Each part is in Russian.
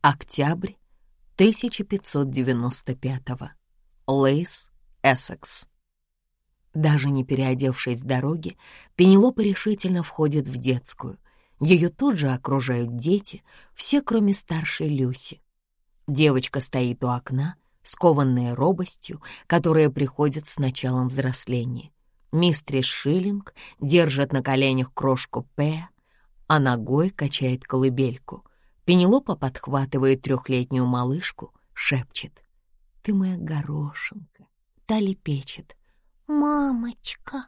Октябрь 1595-го. Лейс, Эссекс. Даже не переодевшись с дороги, Пенелопа решительно входит в детскую. Ее тут же окружают дети, все, кроме старшей Люси. Девочка стоит у окна, скованная робостью, которая приходит с началом взросления. Мистрис Шиллинг держит на коленях крошку П, а ногой качает колыбельку. Пенелопа подхватывает трехлетнюю малышку, шепчет. «Ты моя горошинка!» Та лепечет. «Мамочка!»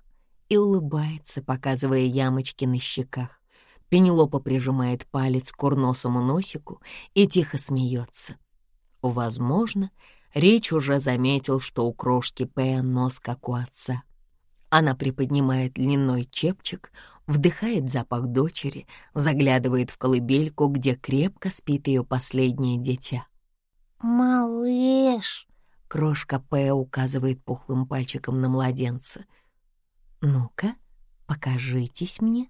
и улыбается, показывая ямочки на щеках. Пенелопа прижимает палец к курносому носику и тихо смеется. Возможно, Рич уже заметил, что у крошки П нос как у отца. Она приподнимает длинной чепчик, вдыхает запах дочери, заглядывает в колыбельку, где крепко спит ее последнее дитя. «Малыш!» — крошка П указывает пухлым пальчиком на младенца. «Ну-ка, покажитесь мне».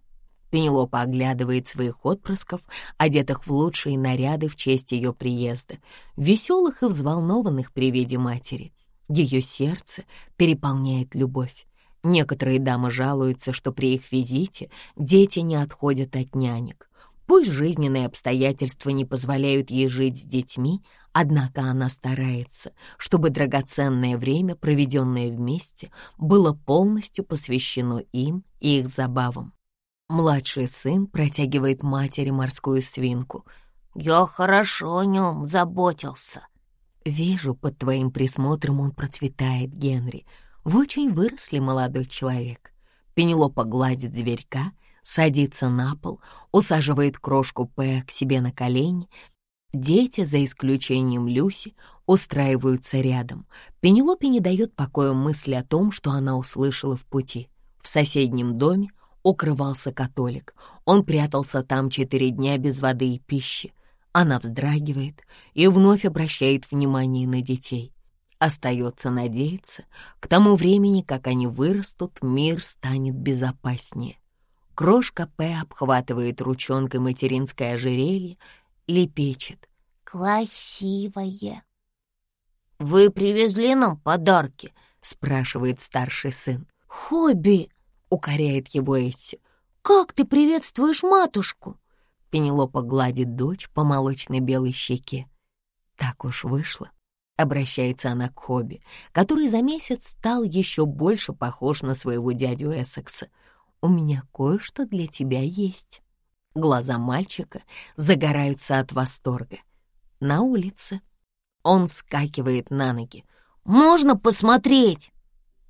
Пенелопа оглядывает своих отпрысков, одетых в лучшие наряды в честь ее приезда, веселых и взволнованных при виде матери. Ее сердце переполняет любовь. Некоторые дамы жалуются, что при их визите дети не отходят от нянек. Пусть жизненные обстоятельства не позволяют ей жить с детьми, однако она старается, чтобы драгоценное время, проведенное вместе, было полностью посвящено им и их забавам. Младший сын протягивает матери морскую свинку. «Я хорошо о нем заботился». «Вижу, под твоим присмотром он процветает, Генри. Вы очень выросли, молодой человек». Пенелопа гладит зверька, садится на пол, усаживает крошку П к себе на колени. Дети, за исключением Люси, устраиваются рядом. Пенелопе не дает покоя мысли о том, что она услышала в пути. В соседнем доме укрывался католик. Он прятался там четыре дня без воды и пищи. Она вздрагивает и вновь обращает внимание на детей. Остается надеяться, к тому времени, как они вырастут, мир станет безопаснее. Крошка П обхватывает ручонкой материнское ожерелье, лепечет. «Красивое!» «Вы привезли нам подарки?» — спрашивает старший сын. «Хобби!» — укоряет его Эсси. «Как ты приветствуешь матушку?» Пенелопа гладит дочь по молочной белой щеке. «Так уж вышло», — обращается она к Хобби, который за месяц стал еще больше похож на своего дядю Эссекса. «У меня кое-что для тебя есть». Глаза мальчика загораются от восторга. На улице. Он вскакивает на ноги. «Можно посмотреть?»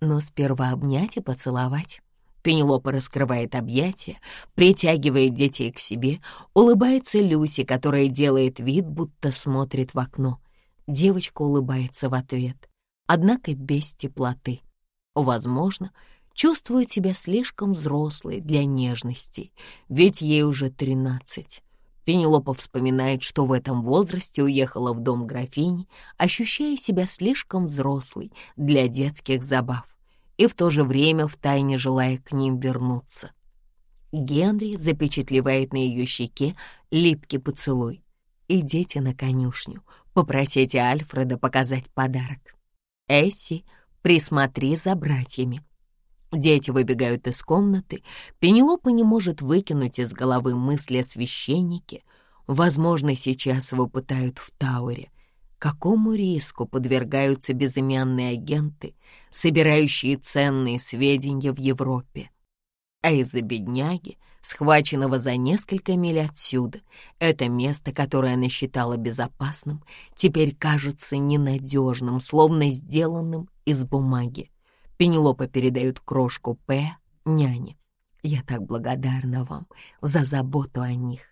Но сперва обнять и поцеловать. Пенелопа раскрывает объятия, притягивает детей к себе, улыбается Люси, которая делает вид, будто смотрит в окно. Девочка улыбается в ответ, однако без теплоты. Возможно, чувствует себя слишком взрослой для нежностей, ведь ей уже тринадцать. Пенелопа вспоминает, что в этом возрасте уехала в дом графини, ощущая себя слишком взрослой для детских забав и в то же время втайне желая к ним вернуться. Генри запечатлевает на ее щеке липкий поцелуй. «Идите на конюшню, попросите Альфреда показать подарок. Эсси, присмотри за братьями». Дети выбегают из комнаты, Пенелопа не может выкинуть из головы мысли о священнике. Возможно, сейчас его пытают в Тауэре — Какому риску подвергаются безымянные агенты, собирающие ценные сведения в Европе? А из-за бедняги, схваченного за несколько миль отсюда, это место, которое она считала безопасным, теперь кажется ненадежным, словно сделанным из бумаги. Пенелопа передает крошку П няне. Я так благодарна вам за заботу о них.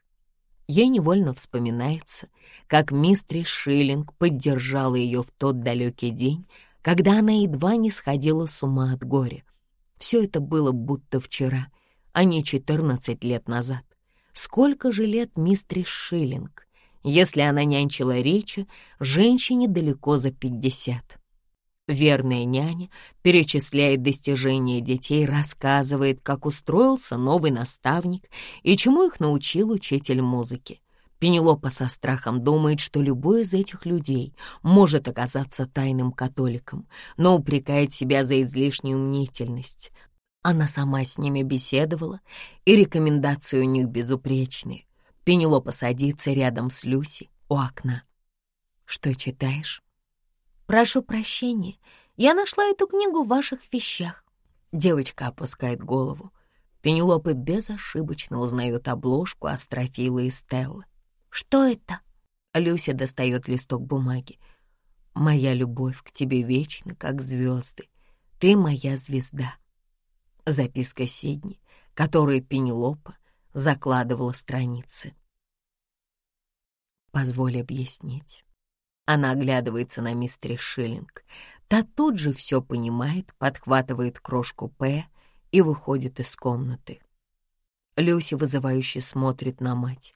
Ей невольно вспоминается, как мистер Шиллинг поддержала ее в тот далекий день, когда она едва не сходила с ума от горя. Все это было будто вчера, а не четырнадцать лет назад. Сколько же лет мистер Шиллинг? Если она нянчила речи, женщине далеко за пятьдесят. Верная няня перечисляет достижения детей, рассказывает, как устроился новый наставник и чему их научил учитель музыки. Пенелопа со страхом думает, что любой из этих людей может оказаться тайным католиком, но упрекает себя за излишнюю мнительность. Она сама с ними беседовала, и рекомендации у них безупречные. Пенелопа садится рядом с Люси у окна. «Что читаешь?» «Прошу прощения, я нашла эту книгу в ваших вещах». Девочка опускает голову. Пенелопа безошибочно узнает обложку Астрофила и Стеллы. «Что это?» Люся достает листок бумаги. «Моя любовь к тебе вечна, как звезды. Ты моя звезда». Записка Сидни, которую Пенелопа закладывала страницы. «Позволь объяснить». Она оглядывается на мистер Шиллинг. Та тут же все понимает, подхватывает крошку П и выходит из комнаты. Люся вызывающе смотрит на мать.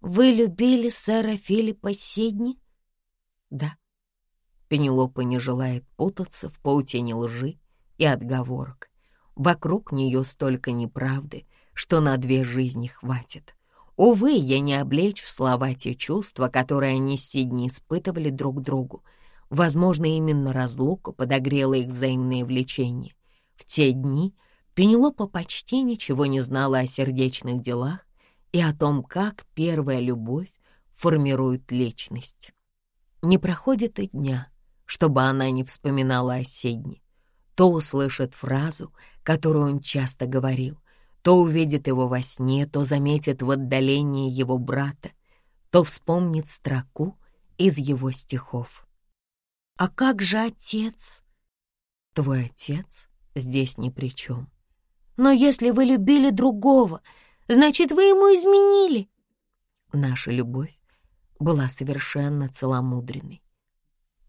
«Вы любили сэра Филиппа Сидни?» «Да». Пенелопа не желает путаться в паутине лжи и отговорок. Вокруг нее столько неправды, что на две жизни хватит. Увы, я не облечь в слова те чувства, которые они с Сидни испытывали друг другу. Возможно, именно разлука подогрела их взаимное влечение. В те дни Пенелопа почти ничего не знала о сердечных делах, и о том, как первая любовь формирует личность. Не проходит и дня, чтобы она не вспоминала о Седне. То услышит фразу, которую он часто говорил, то увидит его во сне, то заметит в отдалении его брата, то вспомнит строку из его стихов. «А как же отец?» «Твой отец здесь ни при чем». «Но если вы любили другого, Значит, вы ему изменили?» Наша любовь была совершенно целомудренной.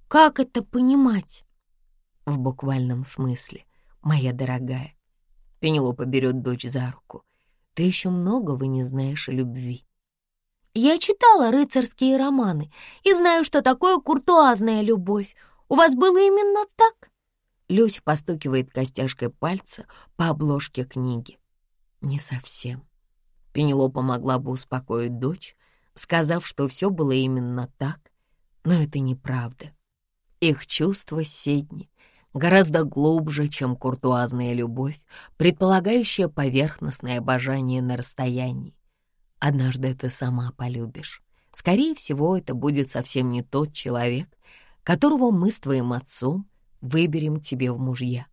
«Как это понимать?» «В буквальном смысле, моя дорогая». Пенелопа берет дочь за руку. «Ты еще многого не знаешь о любви». «Я читала рыцарские романы и знаю, что такое куртуазная любовь. У вас было именно так?» Люся постукивает костяшкой пальца по обложке книги. «Не совсем». Пенелопа могла бы успокоить дочь, сказав, что все было именно так, но это неправда. Их чувства Седни гораздо глубже, чем куртуазная любовь, предполагающая поверхностное обожание на расстоянии. Однажды ты сама полюбишь. Скорее всего, это будет совсем не тот человек, которого мы с твоим отцом выберем тебе в мужья.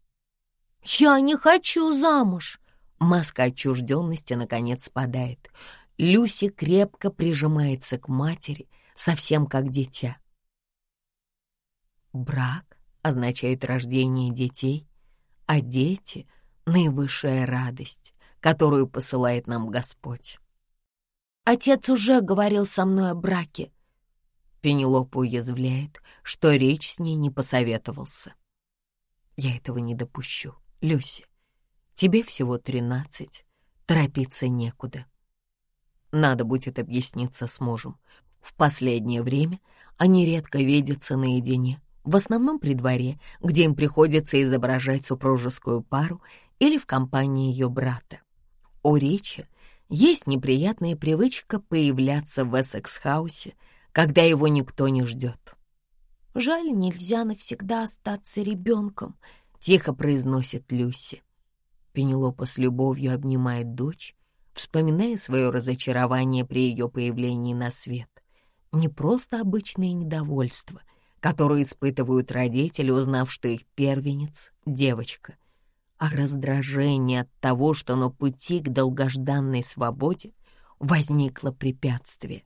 «Я не хочу замуж!» Маска отчужденности, наконец, спадает. Люси крепко прижимается к матери, совсем как дитя. Брак означает рождение детей, а дети — наивысшая радость, которую посылает нам Господь. Отец уже говорил со мной о браке. Пенелопа уязвляет, что речь с ней не посоветовался. Я этого не допущу, Люси. Тебе всего тринадцать, торопиться некуда. Надо будет объясниться с мужем. В последнее время они редко видятся наедине, в основном при дворе, где им приходится изображать супружескую пару или в компании ее брата. У Ричи есть неприятная привычка появляться в Эссекс-хаусе, когда его никто не ждет. «Жаль, нельзя навсегда остаться ребенком», — тихо произносит Люси. Пенелопа с любовью обнимает дочь, вспоминая свое разочарование при ее появлении на свет. Не просто обычное недовольство, которое испытывают родители, узнав, что их первенец — девочка, а раздражение от того, что на пути к долгожданной свободе возникло препятствие.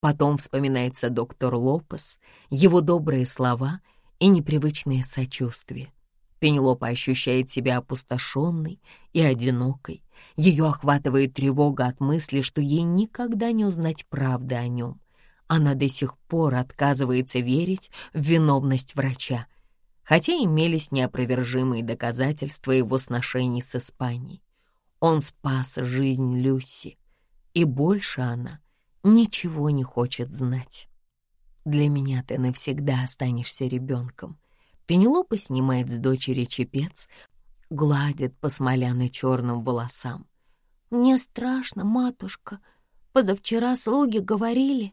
Потом вспоминается доктор Лопес, его добрые слова и непривычное сочувствие — Пенелопа ощущает себя опустошенной и одинокой. Ее охватывает тревога от мысли, что ей никогда не узнать правды о нем. Она до сих пор отказывается верить в виновность врача, хотя имелись неопровержимые доказательства его сношений с Испанией. Он спас жизнь Люси, и больше она ничего не хочет знать. Для меня ты навсегда останешься ребенком — Пенелопа снимает с дочери чепец, гладит по смоляно-черным волосам. «Мне страшно, матушка. Позавчера слуги говорили...»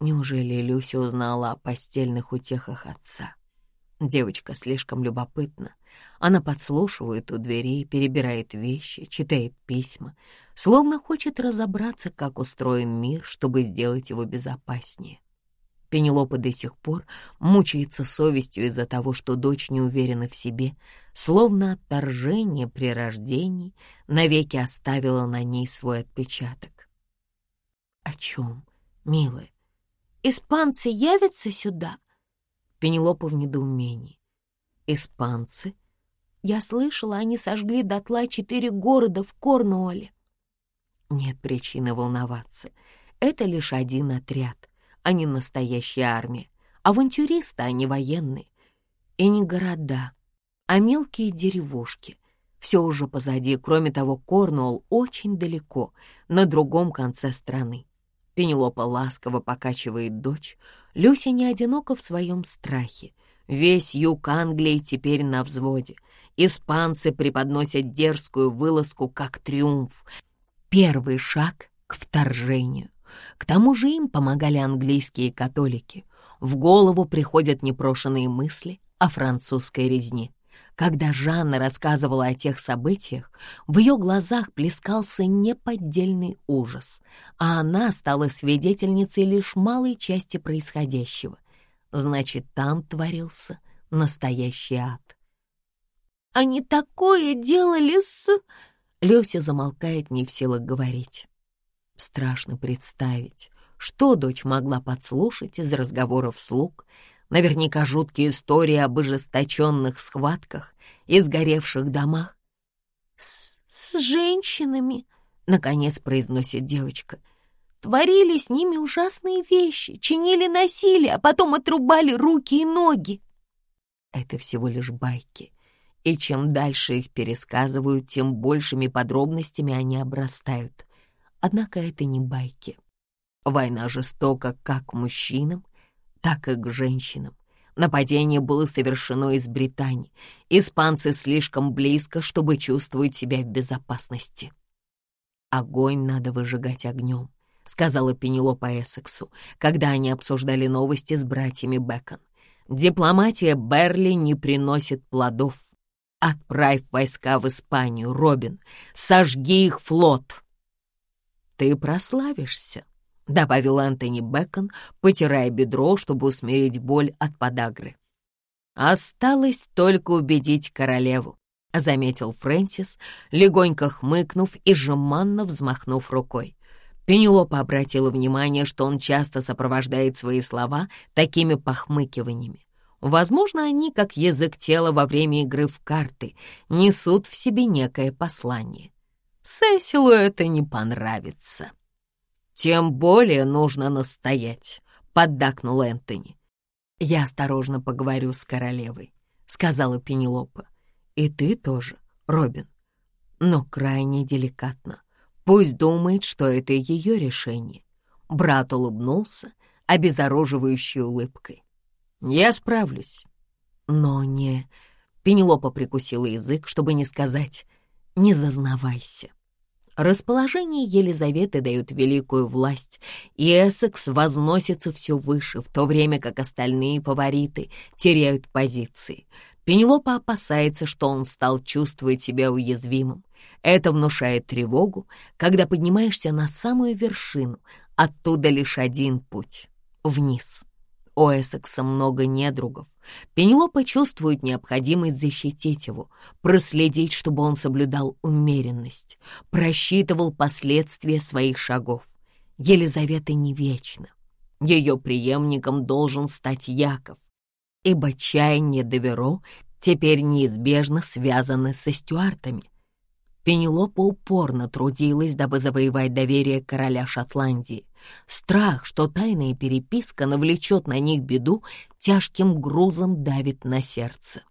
Неужели Люся узнала о постельных утехах отца? Девочка слишком любопытна. Она подслушивает у дверей, перебирает вещи, читает письма, словно хочет разобраться, как устроен мир, чтобы сделать его безопаснее. Пенелопа до сих пор мучается совестью из-за того, что дочь не уверена в себе, словно отторжение при рождении навеки оставило на ней свой отпечаток. «О чем, милая? Испанцы явятся сюда?» Пенелопа в недоумении. «Испанцы?» Я слышала, они сожгли дотла четыре города в Корнуолле. Нет причины волноваться. Это лишь один отряд, а не настоящая армия. Авантюристы, а не военные. И не города, а мелкие деревушки. Все уже позади, кроме того, Корнуолл очень далеко, на другом конце страны. Пенелопа ласково покачивает дочь. Люся не одинока в своем страхе. Весь юг Англии теперь на взводе. Испанцы преподносят дерзкую вылазку как триумф. Первый шаг к вторжению. К тому же им помогали английские католики. В голову приходят непрошенные мысли о французской резне. Когда Жанна рассказывала о тех событиях, в ее глазах плескался неподдельный ужас, а она стала свидетельницей лишь малой части происходящего. Значит, там творился настоящий ад. «Они такое делали с...» Люся замолкает, не в силах говорить. Страшно представить, что дочь могла подслушать из разговоров слуг, Наверняка жуткие истории об ожесточенных схватках и сгоревших домах. «С, с женщинами», — наконец произносит девочка, «творили с ними ужасные вещи, чинили насилие, а потом отрубали руки и ноги». Это всего лишь байки, и чем дальше их пересказывают, тем большими подробностями они обрастают. Однако это не байки. Война жестока как мужчинам, так и к женщинам. Нападение было совершено из Британии. Испанцы слишком близко, чтобы чувствовать себя в безопасности. «Огонь надо выжигать огнем», — сказала Пенелопа Эссексу, когда они обсуждали новости с братьями Бэкон. «Дипломатия Берли не приносит плодов. Отправь войска в Испанию, Робин, сожги их флот». «Ты прославишься», — добавил Антони Бэкон, потирая бедро, чтобы усмирить боль от подагры. «Осталось только убедить королеву», — заметил Фрэнсис, легонько хмыкнув и жеманно взмахнув рукой. Пенелопа обратила внимание, что он часто сопровождает свои слова такими похмыкиваниями. Возможно, они, как язык тела во время игры в карты, несут в себе некое послание. Сесилу это не понравится. «Тем более нужно настоять», — поддакнул Энтони. «Я осторожно поговорю с королевой», — сказала Пенелопа. «И ты тоже, Робин. Но крайне деликатно. Пусть думает, что это ее решение». Брат улыбнулся, обезоруживающей улыбкой. «Я справлюсь». «Но не...» Пенелопа прикусила язык, чтобы не сказать «не зазнавайся». Расположение Елизаветы дает великую власть, и Эссекс возносится все выше, в то время как остальные фавориты теряют позиции. Пенелопа опасается, что он стал чувствовать себя уязвимым. Это внушает тревогу, когда поднимаешься на самую вершину, оттуда лишь один путь — вниз. У Эссекса много недругов. Пенелопа чувствует необходимость защитить его, проследить, чтобы он соблюдал умеренность, просчитывал последствия своих шагов. Елизавета не вечна. Ее преемником должен стать Яков, ибо чаяние Деверо теперь неизбежно связаны со стюартами. Пенелопа упорно трудилась, дабы завоевать доверие короля Шотландии. Страх, что тайная переписка навлечет на них беду, тяжким грузом давит на сердце.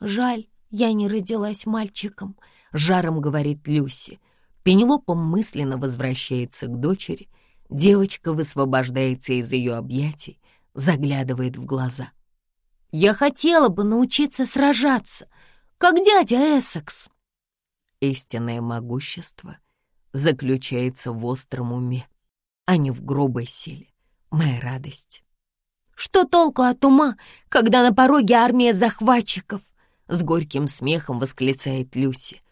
«Жаль, я не родилась мальчиком», — жаром говорит Люси. Пенелопа мысленно возвращается к дочери. Девочка высвобождается из ее объятий, заглядывает в глаза. Я хотела бы научиться сражаться, как дядя Эссекс. Истинное могущество заключается в остром уме, а не в грубой силе, моя радость. Что толку от ума, когда на пороге армия захватчиков? С горьким смехом восклицает Люси.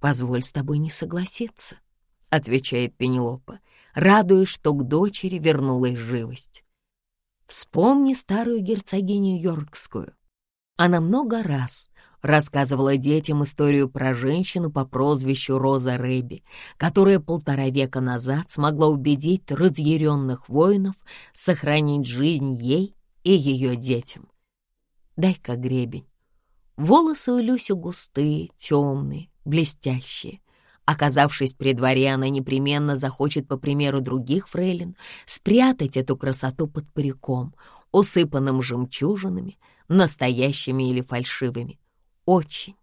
«Позволь с тобой не согласиться», — отвечает Пенелопа, радуясь, что к дочери вернулась живость. Вспомни старую герцогиню Йоркскую. Она много раз рассказывала детям историю про женщину по прозвищу Роза Рэби, которая полтора века назад смогла убедить разъяренных воинов сохранить жизнь ей и ее детям. Дай-ка гребень. Волосы у Люси густые, темные, блестящие. Оказавшись при дворе, она непременно захочет, по примеру других фрейлин, спрятать эту красоту под париком, усыпанным жемчужинами, настоящими или фальшивыми. Очень,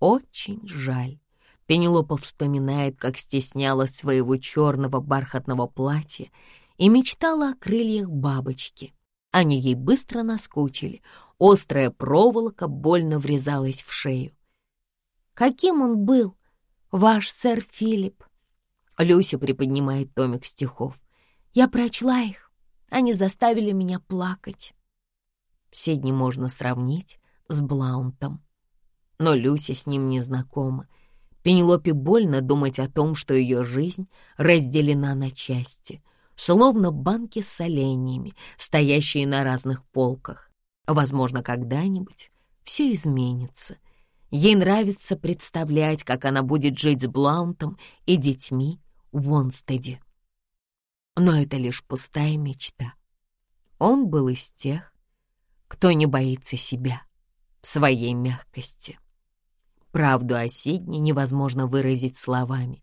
очень жаль. Пенелопа вспоминает, как стеснялась своего черного бархатного платья и мечтала о крыльях бабочки. Они ей быстро наскучили, острая проволока больно врезалась в шею. «Каким он был, ваш сэр Филипп?» Люся приподнимает томик стихов. «Я прочла их, они заставили меня плакать». Все дни можно сравнить с Блаунтом. Но Люся с ним не знакома. Пенелопе больно думать о том, что ее жизнь разделена на части, словно банки с соленьями, стоящие на разных полках. Возможно, когда-нибудь все изменится. Ей нравится представлять, как она будет жить с Блаунтом и детьми в Вонстеде. Но это лишь пустая мечта. Он был из тех, кто не боится себя, своей мягкости. Правду о Сидне невозможно выразить словами.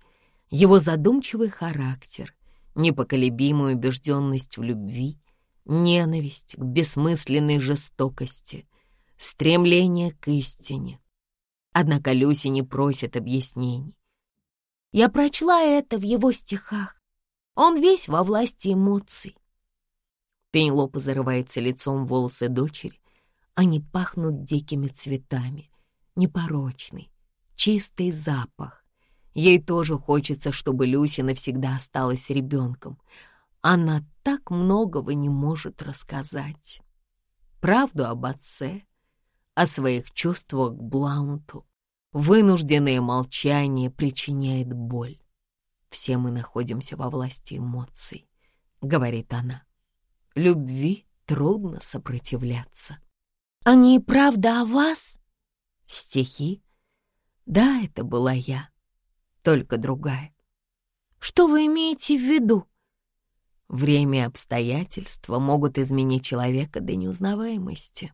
Его задумчивый характер, непоколебимую убежденность в любви, ненависть к бессмысленной жестокости, стремление к истине. Однако Люси не просит объяснений. Я прочла это в его стихах. Он весь во власти эмоций. Пенелопа зарывается лицом в волосы дочери. Они пахнут дикими цветами, непорочный, чистый запах. Ей тоже хочется, чтобы Люси навсегда осталась ребенком. Она так многого не может рассказать. Правду об отце, о своих чувствах к Блаунту. Вынужденное молчание причиняет боль. Все мы находимся во власти эмоций, — говорит она. Любви трудно сопротивляться. Они и правда о вас? Стихи? Да, это была я, только другая. Что вы имеете в виду? Время и обстоятельства могут изменить человека до неузнаваемости.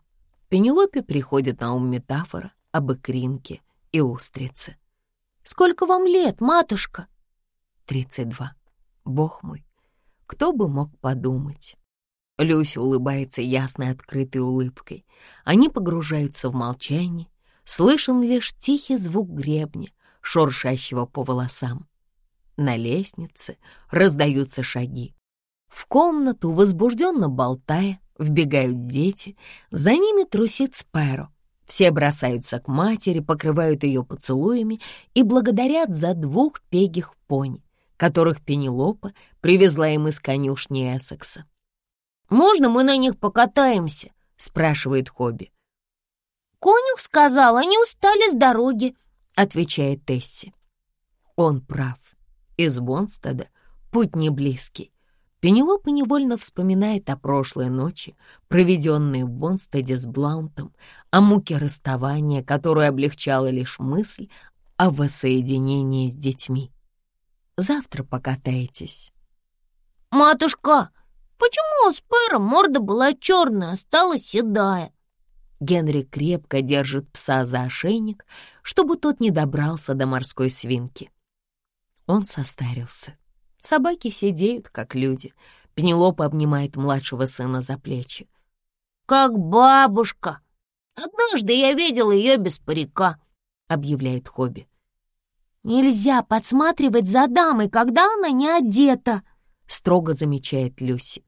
Пенелопе приходит на ум метафора об икринке и устрице. «Сколько вам лет, матушка?» «Тридцать два. Бог мой, кто бы мог подумать?» Люся улыбается ясной открытой улыбкой. Они погружаются в молчание. Слышен лишь тихий звук гребня, шуршащего по волосам. На лестнице раздаются шаги. В комнату, возбужденно болтая, вбегают дети, за ними трусит Спэро. Все бросаются к матери, покрывают ее поцелуями и благодарят за двух пегих пони, которых Пенелопа привезла им из конюшни Эссекса. «Можно мы на них покатаемся?» — спрашивает Хобби. «Конюх сказал, они устали с дороги», — отвечает Тесси. Он прав. Из Бонстеда путь не близкий. Пенелопа невольно вспоминает о прошлой ночи, проведенной в Бонстеде с Блаунтом, о муке расставания, которую облегчала лишь мысль о воссоединении с детьми. Завтра покатаетесь. «Матушка, почему у Спэра морда была черная, а стала седая?» Генри крепко держит пса за ошейник, чтобы тот не добрался до морской свинки. Он состарился. Собаки сидеют, как люди. Пенелопа обнимает младшего сына за плечи. «Как бабушка! Однажды я видел ее без парика», — объявляет Хобби. «Нельзя подсматривать за дамой, когда она не одета», — строго замечает Люси.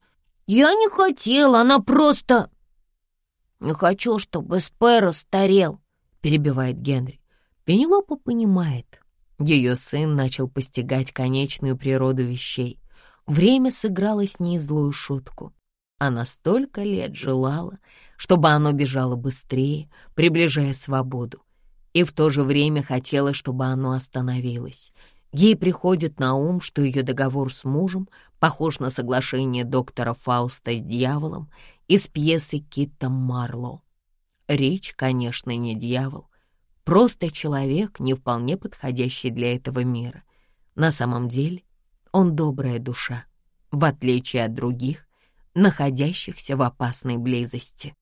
«Я не хотела, она просто...» «Не хочу, чтобы Спэро старел», — перебивает Генри. Пенелопа понимает. Ее сын начал постигать конечную природу вещей. Время сыграло с ней злую шутку. Она столько лет желала, чтобы оно бежало быстрее, приближая свободу, и в то же время хотела, чтобы оно остановилось. Ей приходит на ум, что ее договор с мужем похож на соглашение доктора Фауста с дьяволом из пьесы Кита Марло. Речь, конечно, не дьявол, просто человек, не вполне подходящий для этого мира. На самом деле он добрая душа, в отличие от других, находящихся в опасной близости.